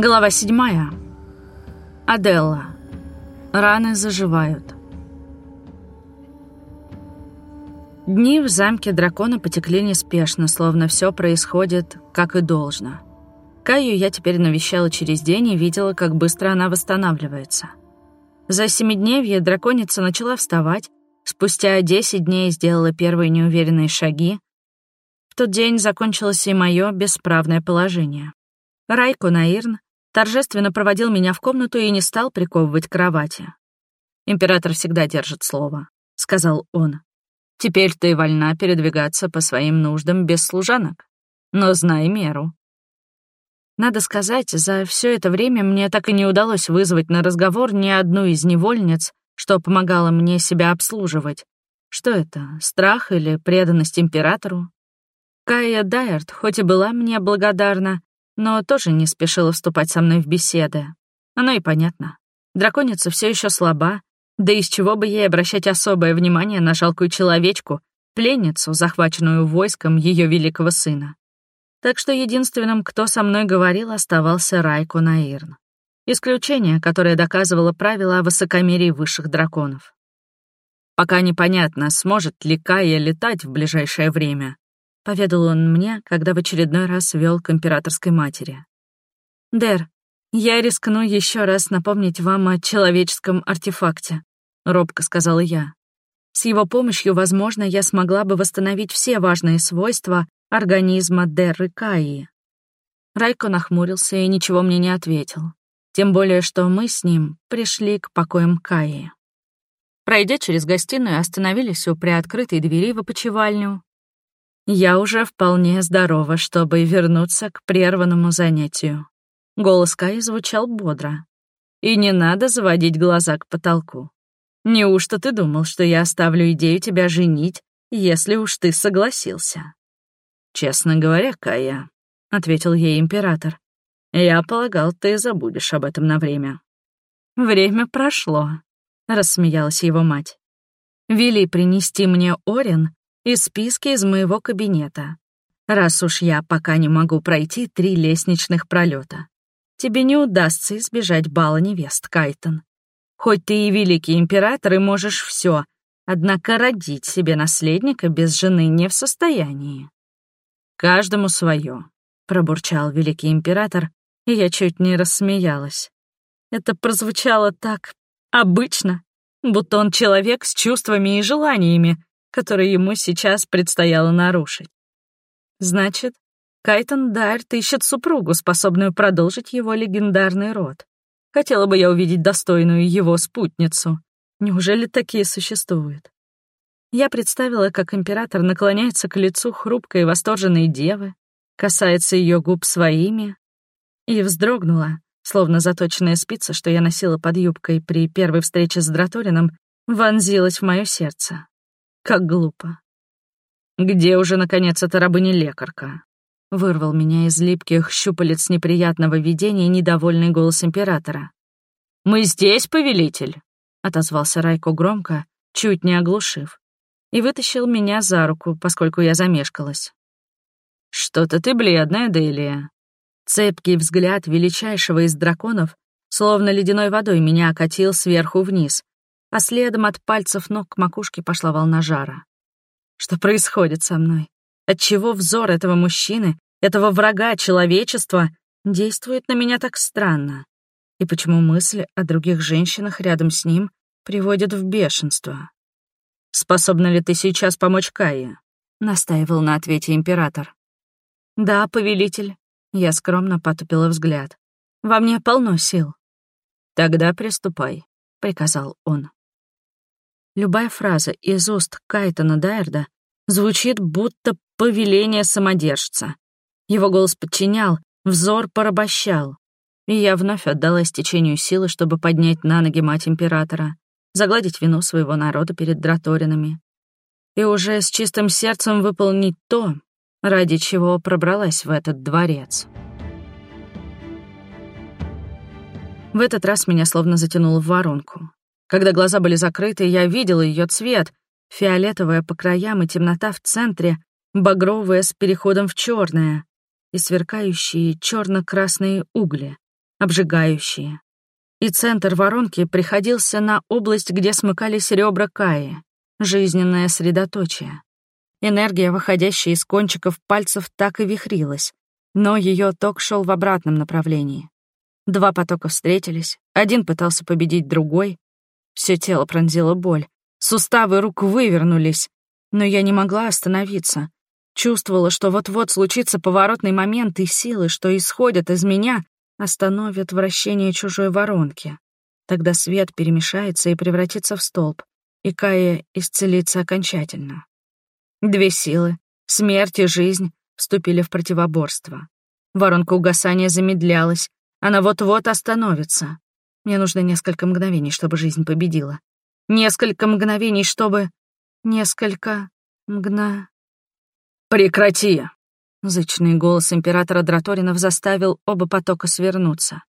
Глава седьмая. Аделла. Раны заживают. Дни в замке дракона потекли неспешно, словно все происходит, как и должно. Каю я теперь навещала через день и видела, как быстро она восстанавливается. За семидневье драконица начала вставать, спустя десять дней сделала первые неуверенные шаги. В тот день закончилось и мое бесправное положение. Райко Наирн торжественно проводил меня в комнату и не стал приковывать к кровати. «Император всегда держит слово», — сказал он. «Теперь ты вольна передвигаться по своим нуждам без служанок, но знай меру». Надо сказать, за все это время мне так и не удалось вызвать на разговор ни одну из невольниц, что помогало мне себя обслуживать. Что это, страх или преданность императору? Кая Дайерт, хоть и была мне благодарна, но тоже не спешила вступать со мной в беседы. Оно и понятно. Драконица все еще слаба, да из чего бы ей обращать особое внимание на жалкую человечку, пленницу, захваченную войском ее великого сына. Так что единственным, кто со мной говорил, оставался Райко Наирн. Исключение, которое доказывало правила о высокомерии высших драконов. Пока непонятно, сможет ли Кая летать в ближайшее время, — поведал он мне, когда в очередной раз вел к императорской матери. «Дэр, я рискну еще раз напомнить вам о человеческом артефакте», — робко сказала я. «С его помощью, возможно, я смогла бы восстановить все важные свойства организма Дерры Каи». Райко нахмурился и ничего мне не ответил. Тем более, что мы с ним пришли к покоям Каи. Пройдя через гостиную, остановились у приоткрытой двери в опочивальню, я уже вполне здорова, чтобы вернуться к прерванному занятию. Голос Каи звучал бодро. И не надо заводить глаза к потолку. Неужто ты думал, что я оставлю идею тебя женить, если уж ты согласился? Честно говоря, Кая, — ответил ей император, — я полагал, ты забудешь об этом на время. Время прошло, — рассмеялась его мать. Вели принести мне Орин, и списки из моего кабинета. Раз уж я пока не могу пройти три лестничных пролета, тебе не удастся избежать бала невест, Кайтон. Хоть ты и великий император и можешь все, однако родить себе наследника без жены не в состоянии. Каждому свое, пробурчал великий император, и я чуть не рассмеялась. Это прозвучало так обычно, будто он человек с чувствами и желаниями, который ему сейчас предстояло нарушить. Значит, Кайтон Дайрт ищет супругу, способную продолжить его легендарный род. Хотела бы я увидеть достойную его спутницу. Неужели такие существуют? Я представила, как император наклоняется к лицу хрупкой и восторженной девы, касается ее губ своими, и вздрогнула, словно заточенная спица, что я носила под юбкой при первой встрече с Драторином, вонзилась в мое сердце. Как глупо. Где уже, наконец, эта рабыня-лекарка? Вырвал меня из липких щупалец неприятного видения недовольный голос императора. «Мы здесь, повелитель!» — отозвался Райко громко, чуть не оглушив, и вытащил меня за руку, поскольку я замешкалась. «Что-то ты бледная, Делия». Цепкий взгляд величайшего из драконов словно ледяной водой меня окатил сверху вниз, а следом от пальцев ног к макушке пошла волна жара. Что происходит со мной? Отчего взор этого мужчины, этого врага человечества, действует на меня так странно? И почему мысли о других женщинах рядом с ним приводят в бешенство? «Способна ли ты сейчас помочь Кае?» — настаивал на ответе император. «Да, повелитель». Я скромно потупила взгляд. «Во мне полно сил». «Тогда приступай», — приказал он. Любая фраза из уст Кайтона Дайерда звучит будто повеление самодержца. Его голос подчинял, взор порабощал. И я вновь отдалась течению силы, чтобы поднять на ноги мать императора, загладить вину своего народа перед драторинами. И уже с чистым сердцем выполнить то, ради чего пробралась в этот дворец. В этот раз меня словно затянуло в воронку. Когда глаза были закрыты, я видела ее цвет, фиолетовая по краям и темнота в центре, багровая с переходом в черное и сверкающие черно-красные угли. обжигающие. И центр воронки приходился на область, где смыкались ребра Каи, жизненное средоточие. Энергия, выходящая из кончиков пальцев, так и вихрилась, но ее ток шел в обратном направлении. Два потока встретились, один пытался победить другой. Все тело пронзило боль, суставы рук вывернулись, но я не могла остановиться. Чувствовала, что вот-вот случится поворотный момент, и силы, что исходят из меня, остановят вращение чужой воронки. Тогда свет перемешается и превратится в столб, и Кая исцелится окончательно. Две силы, смерть и жизнь, вступили в противоборство. Воронка угасания замедлялась, она вот-вот остановится. Мне нужно несколько мгновений, чтобы жизнь победила. Несколько мгновений, чтобы... Несколько... мгна... «Прекрати!» Зычный голос императора Драторинов заставил оба потока свернуться.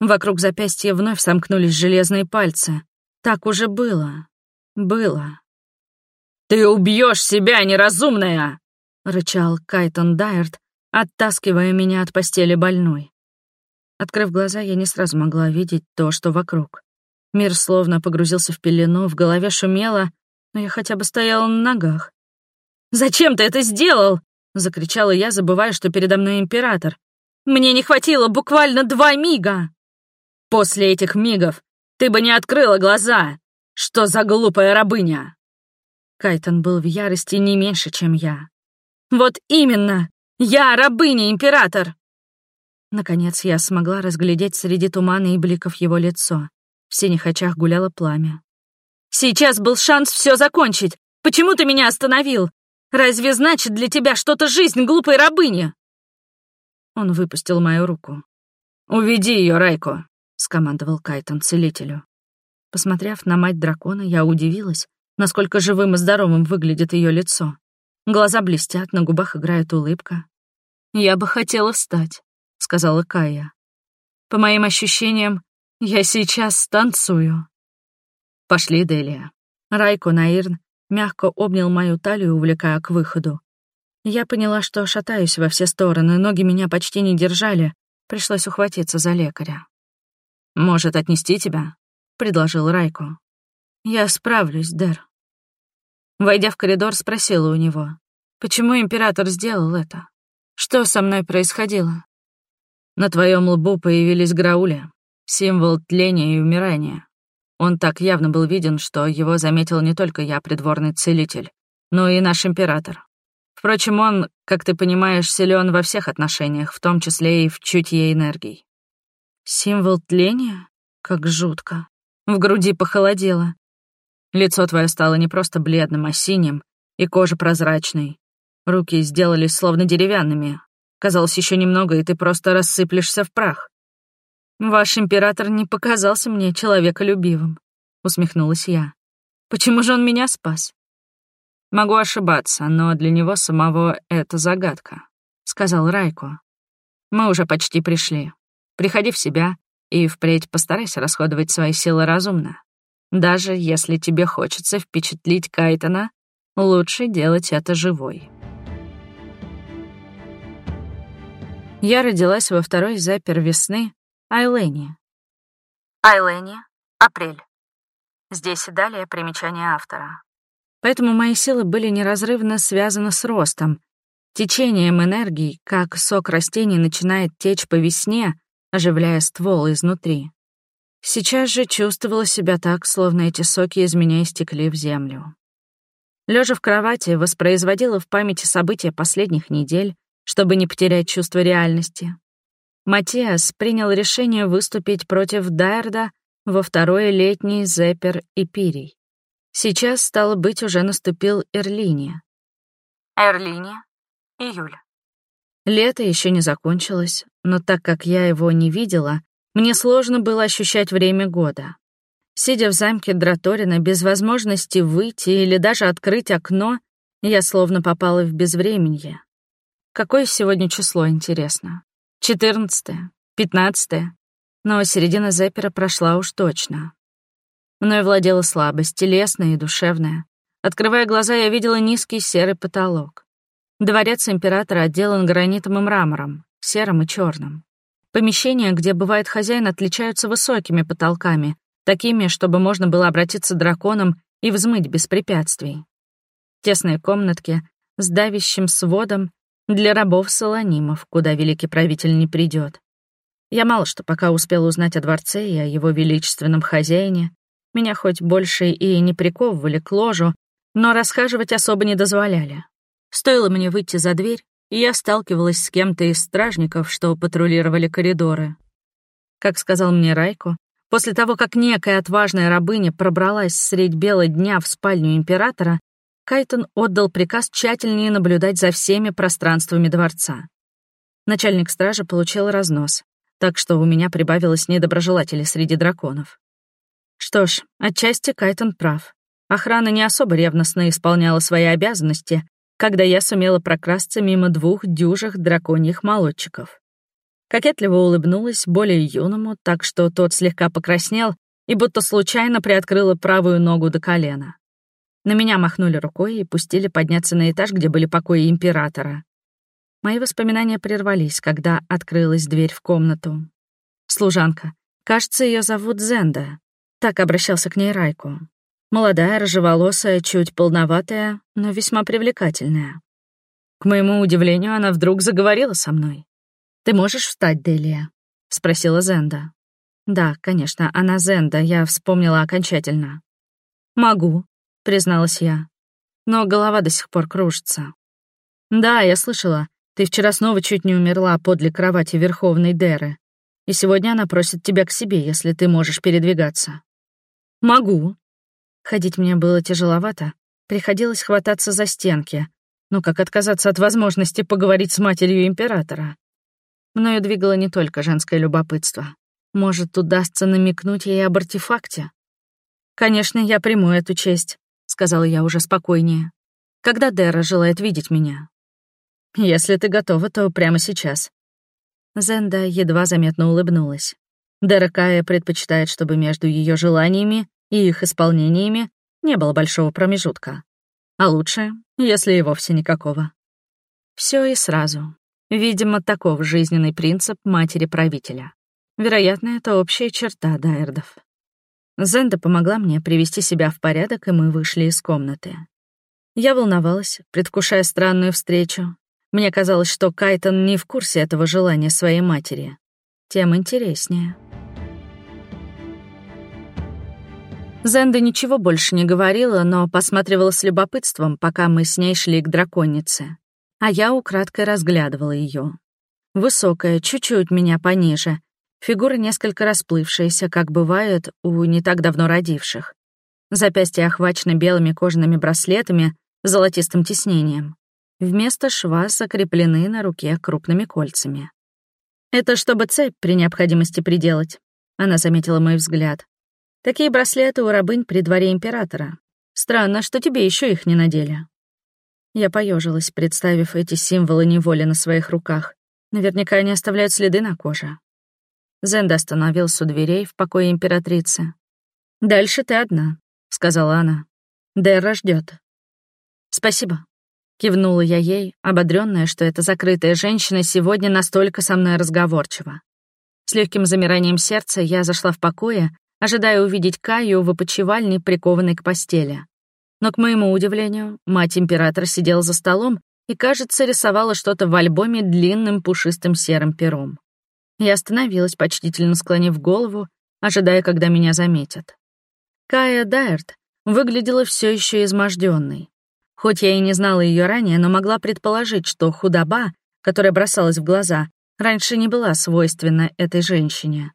Вокруг запястья вновь сомкнулись железные пальцы. Так уже было. Было. «Ты убьешь себя, неразумная!» — рычал Кайтон Дайерт, оттаскивая меня от постели больной. Открыв глаза, я не сразу могла видеть то, что вокруг. Мир словно погрузился в пелену, в голове шумело, но я хотя бы стояла на ногах. «Зачем ты это сделал?» — закричала я, забывая, что передо мной император. «Мне не хватило буквально два мига!» «После этих мигов ты бы не открыла глаза! Что за глупая рабыня!» Кайтон был в ярости не меньше, чем я. «Вот именно! Я рабыня, император!» Наконец я смогла разглядеть среди тумана и бликов его лицо. В синих очах гуляло пламя. «Сейчас был шанс все закончить! Почему ты меня остановил? Разве значит для тебя что-то жизнь глупой рабыни?» Он выпустил мою руку. «Уведи ее, Райко», — скомандовал Кайтон целителю. Посмотрев на мать дракона, я удивилась, насколько живым и здоровым выглядит ее лицо. Глаза блестят, на губах играет улыбка. «Я бы хотела встать», — сказала Кая. «По моим ощущениям, я сейчас станцую». «Пошли, Делия». Райко Наирн мягко обнял мою талию, увлекая к выходу. Я поняла, что шатаюсь во все стороны, ноги меня почти не держали, пришлось ухватиться за лекаря. «Может, отнести тебя?» — предложил Райко. «Я справлюсь, Дэр». Войдя в коридор, спросила у него, почему император сделал это? Что со мной происходило? На твоем лбу появились граули, символ тления и умирания. Он так явно был виден, что его заметил не только я, придворный целитель, но и наш император. Впрочем, он, как ты понимаешь, силен во всех отношениях, в том числе и в чутье энергий. Символ тления? Как жутко. В груди похолодело. Лицо твое стало не просто бледным, а синим, и кожа прозрачной. Руки сделались словно деревянными. Казалось, еще немного, и ты просто рассыплешься в прах. «Ваш император не показался мне человеколюбивым», — усмехнулась я. «Почему же он меня спас?» «Могу ошибаться, но для него самого это загадка», — сказал Райко. «Мы уже почти пришли. Приходи в себя и впредь постарайся расходовать свои силы разумно. Даже если тебе хочется впечатлить Кайтона, лучше делать это живой. Я родилась во второй запер весны Айлене. Айлене, апрель. Здесь и далее примечание автора. Поэтому мои силы были неразрывно связаны с ростом, течением энергии, как сок растений начинает течь по весне, оживляя ствол изнутри. Сейчас же чувствовала себя так, словно эти соки из меня истекли в землю. Лежа в кровати, воспроизводила в памяти события последних недель, чтобы не потерять чувство реальности. Матиас принял решение выступить против Дайрда во второй летний Зеппер и Пирий. Сейчас, стало быть, уже наступил Эрлиния. Эрлиния, июль. Лето еще не закончилось, но так как я его не видела, мне сложно было ощущать время года. Сидя в замке Драторина без возможности выйти или даже открыть окно, я словно попала в безвременье. Какое сегодня число, интересно? Четырнадцатое? Пятнадцатое? Но середина Зеппера прошла уж точно. Мною владела слабость, телесная и душевная. Открывая глаза, я видела низкий серый потолок. Дворец императора отделан гранитом и мрамором, серым и черным. По Помещения, где бывает хозяин, отличаются высокими потолками, такими, чтобы можно было обратиться драконом и взмыть без препятствий. Тесные комнатки с давящим сводом для рабов-солонимов, куда великий правитель не придет. Я мало что пока успел узнать о дворце и о его величественном хозяине. Меня хоть больше и не приковывали к ложу, но расхаживать особо не дозволяли. Стоило мне выйти за дверь, и я сталкивалась с кем-то из стражников, что патрулировали коридоры. Как сказал мне Райко, после того, как некая отважная рабыня пробралась средь бела дня в спальню императора, Кайтон отдал приказ тщательнее наблюдать за всеми пространствами дворца. Начальник стражи получил разнос, так что у меня прибавилось недоброжелателей среди драконов. Что ж, отчасти Кайтон прав. Охрана не особо ревностно исполняла свои обязанности, когда я сумела прокрасться мимо двух дюжих драконьих молодчиков. Кокетливо улыбнулась более юному, так что тот слегка покраснел и будто случайно приоткрыла правую ногу до колена. На меня махнули рукой и пустили подняться на этаж, где были покои императора. Мои воспоминания прервались, когда открылась дверь в комнату. Служанка. Кажется, ее зовут Зенда. Так обращался к ней Райку. Молодая, рыжеволосая, чуть полноватая, но весьма привлекательная. К моему удивлению, она вдруг заговорила со мной. «Ты можешь встать, Делия?» — спросила Зенда. «Да, конечно, она Зенда, я вспомнила окончательно». «Могу», — призналась я. Но голова до сих пор кружится. «Да, я слышала. Ты вчера снова чуть не умерла подле кровати Верховной Деры. И сегодня она просит тебя к себе, если ты можешь передвигаться». «Могу», Ходить мне было тяжеловато, приходилось хвататься за стенки. Но как отказаться от возможности поговорить с матерью императора? Мною двигало не только женское любопытство. Может, удастся намекнуть ей об артефакте? «Конечно, я приму эту честь», — сказала я уже спокойнее. «Когда Дера желает видеть меня?» «Если ты готова, то прямо сейчас». Зенда едва заметно улыбнулась. Дера Кая предпочитает, чтобы между ее желаниями и их исполнениями не было большого промежутка. А лучше, если и вовсе никакого. Все и сразу. Видимо, таков жизненный принцип матери-правителя. Вероятно, это общая черта Дайердов. Зенда помогла мне привести себя в порядок, и мы вышли из комнаты. Я волновалась, предвкушая странную встречу. Мне казалось, что Кайтон не в курсе этого желания своей матери. Тем интереснее. Зенда ничего больше не говорила, но посматривала с любопытством, пока мы с ней шли к драконице. А я украдкой разглядывала ее. Высокая, чуть-чуть меня пониже, фигура несколько расплывшаяся, как бывает у не так давно родивших. Запястья охвачены белыми кожаными браслетами с золотистым тиснением. Вместо шва закреплены на руке крупными кольцами. «Это чтобы цепь при необходимости приделать», — она заметила мой взгляд. Такие браслеты у рабынь при дворе императора. Странно, что тебе еще их не надели. Я поежилась, представив эти символы неволи на своих руках. Наверняка они оставляют следы на коже. Зенда остановился у дверей в покое императрицы. «Дальше ты одна», — сказала она. «Дерра ждет. «Спасибо», — кивнула я ей, ободренная, что эта закрытая женщина сегодня настолько со мной разговорчива. С легким замиранием сердца я зашла в покое ожидая увидеть Каю в опочивальне, прикованной к постели. Но, к моему удивлению, мать императора сидела за столом и, кажется, рисовала что-то в альбоме длинным пушистым серым пером. Я остановилась, почтительно склонив голову, ожидая, когда меня заметят. Кая Дайерт выглядела все еще изможденной. Хоть я и не знала ее ранее, но могла предположить, что худоба, которая бросалась в глаза, раньше не была свойственна этой женщине.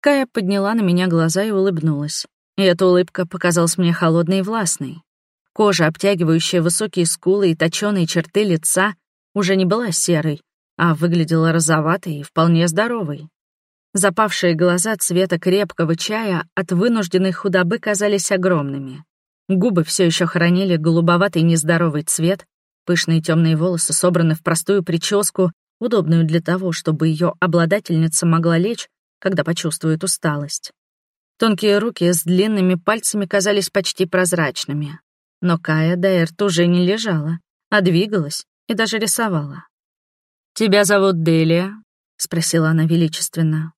Кая подняла на меня глаза и улыбнулась. И эта улыбка показалась мне холодной и властной. Кожа, обтягивающая высокие скулы и точёные черты лица, уже не была серой, а выглядела розоватой и вполне здоровой. Запавшие глаза цвета крепкого чая от вынужденной худобы казались огромными. Губы все еще хранили голубоватый нездоровый цвет, пышные темные волосы собраны в простую прическу, удобную для того, чтобы ее обладательница могла лечь когда почувствует усталость. Тонкие руки с длинными пальцами казались почти прозрачными. Но Кая Дайерт уже не лежала, а двигалась и даже рисовала. «Тебя зовут Делия?» спросила она величественно.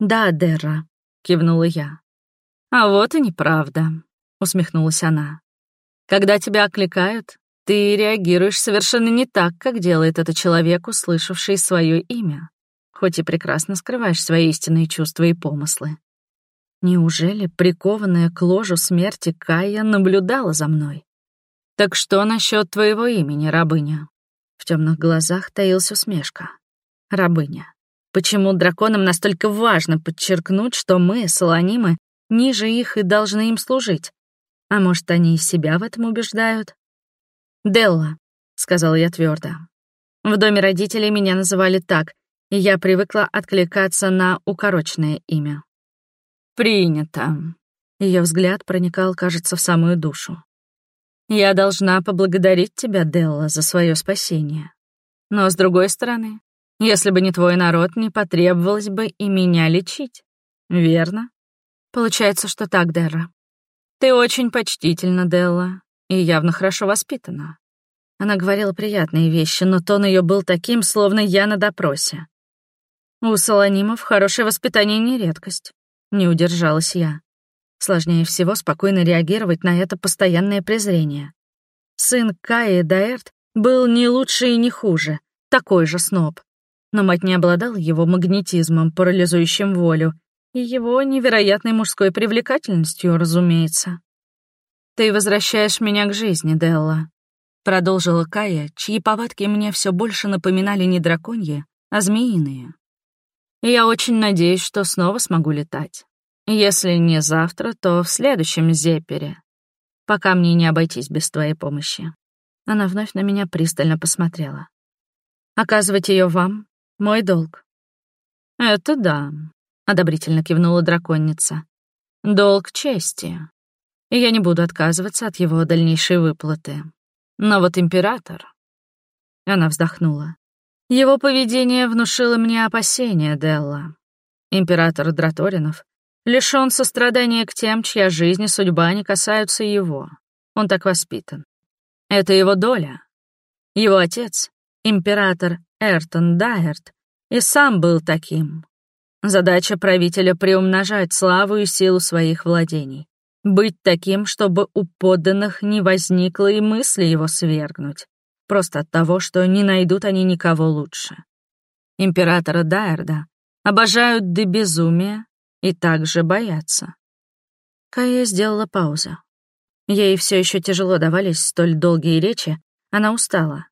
«Да, Дерра», — кивнула я. «А вот и неправда», — усмехнулась она. «Когда тебя окликают, ты реагируешь совершенно не так, как делает это человек, услышавший свое имя, хоть и прекрасно скрываешь свои истинные чувства и помыслы. Неужели прикованная к ложу смерти Кая наблюдала за мной? Так что насчет твоего имени, рабыня? В темных глазах таилась усмешка. Рабыня. Почему драконам настолько важно подчеркнуть, что мы, солонимы, ниже их и должны им служить? А может, они и себя в этом убеждают? «Делла», — сказала я твердо. В доме родителей меня называли так, и я привыкла откликаться на укороченное имя. «Принято». Ее взгляд проникал, кажется, в самую душу. «Я должна поблагодарить тебя, Делла, за свое спасение. Но, с другой стороны, если бы не твой народ, не потребовалось бы и меня лечить. Верно? Получается, что так, Дерра. Ты очень почтительна, Делла, и явно хорошо воспитана. Она говорила приятные вещи, но тон ее был таким, словно я на допросе. У Солонимов хорошее воспитание не редкость. Не удержалась я. Сложнее всего спокойно реагировать на это постоянное презрение. Сын Каи Даэрт был не лучше и не хуже, такой же сноб. Но мать не обладала его магнетизмом, парализующим волю, и его невероятной мужской привлекательностью, разумеется. «Ты возвращаешь меня к жизни, Делла», — продолжила Кая, чьи повадки мне все больше напоминали не драконьи, а змеиные. Я очень надеюсь, что снова смогу летать. Если не завтра, то в следующем зепере. Пока мне не обойтись без твоей помощи. Она вновь на меня пристально посмотрела. Оказывать ее вам — мой долг. Это да, — одобрительно кивнула драконница. Долг чести. И я не буду отказываться от его дальнейшей выплаты. Но вот император... Она вздохнула. Его поведение внушило мне опасения, Делла. Император Драторинов лишён сострадания к тем, чья жизнь и судьба не касаются его. Он так воспитан. Это его доля. Его отец, император Эртон Дайерт, и сам был таким. Задача правителя — приумножать славу и силу своих владений. Быть таким, чтобы у подданных не возникло и мысли его свергнуть просто от того, что не найдут они никого лучше. Императора Дайерда обожают до безумия и также боятся. Кая сделала паузу. Ей все еще тяжело давались столь долгие речи, она устала.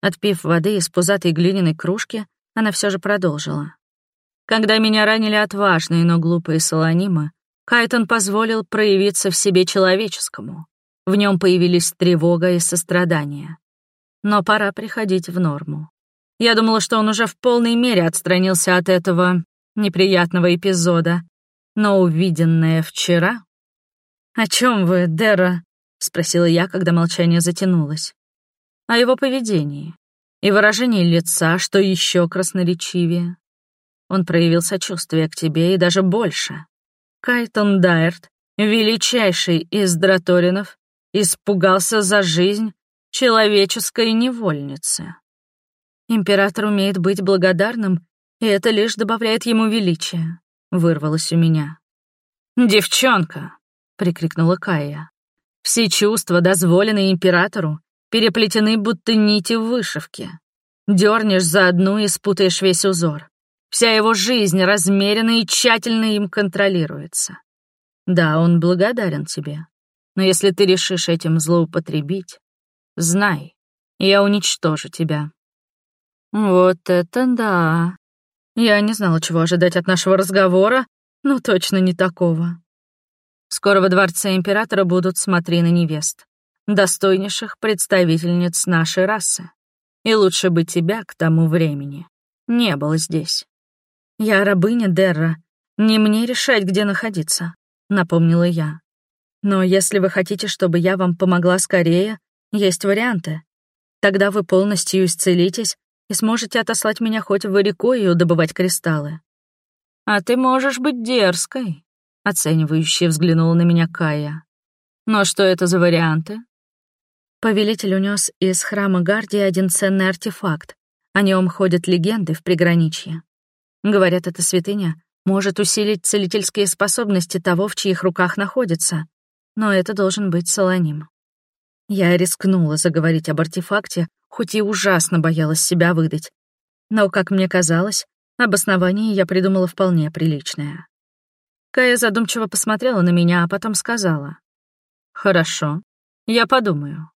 Отпив воды из пузатой глиняной кружки, она все же продолжила. Когда меня ранили отважные, но глупые солонимы, Кайтон позволил проявиться в себе человеческому. В нем появились тревога и сострадание но пора приходить в норму. Я думала, что он уже в полной мере отстранился от этого неприятного эпизода, но увиденное вчера... «О чем вы, Дера?» — спросила я, когда молчание затянулось. «О его поведении и выражении лица, что еще красноречивее. Он проявил сочувствие к тебе и даже больше. Кайтон Дайерт, величайший из драторинов, испугался за жизнь человеческой невольницы. Император умеет быть благодарным, и это лишь добавляет ему величия, вырвалось у меня. «Девчонка!» — прикрикнула Кая. «Все чувства, дозволенные императору, переплетены будто нити в вышивке. Дернешь за одну и спутаешь весь узор. Вся его жизнь размерена и тщательно им контролируется. Да, он благодарен тебе, но если ты решишь этим злоупотребить, Знай, я уничтожу тебя». «Вот это да!» Я не знала, чего ожидать от нашего разговора, но точно не такого. Скоро во дворце императора будут смотрины невест, достойнейших представительниц нашей расы. И лучше бы тебя к тому времени не было здесь. Я рабыня Дерра, не мне решать, где находиться, напомнила я. Но если вы хотите, чтобы я вам помогла скорее, есть варианты. Тогда вы полностью исцелитесь и сможете отослать меня хоть в Ирикою добывать кристаллы. А ты можешь быть дерзкой, оценивающе взглянула на меня Кая. Но что это за варианты? Повелитель унес из храма Гардии один ценный артефакт. О нем ходят легенды в приграничье. Говорят, эта святыня может усилить целительские способности того, в чьих руках находится. Но это должен быть Солоним. Я рискнула заговорить об артефакте, хоть и ужасно боялась себя выдать. Но, как мне казалось, обоснование я придумала вполне приличное. Кая задумчиво посмотрела на меня, а потом сказала. «Хорошо, я подумаю.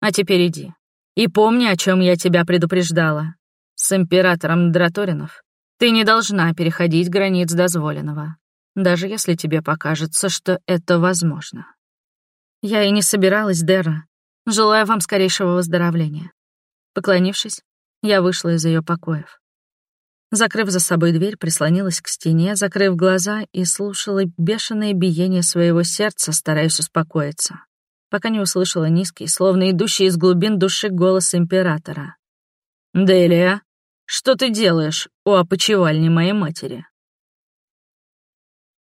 А теперь иди. И помни, о чем я тебя предупреждала. С императором Драторинов ты не должна переходить границ дозволенного, даже если тебе покажется, что это возможно. Я и не собиралась, Дера. Желаю вам скорейшего выздоровления. Поклонившись, я вышла из ее покоев. Закрыв за собой дверь, прислонилась к стене, закрыв глаза и слушала бешеное биение своего сердца, стараясь успокоиться пока не услышала низкий, словно идущий из глубин души голос императора. «Делия, что ты делаешь у опочивальни моей матери?»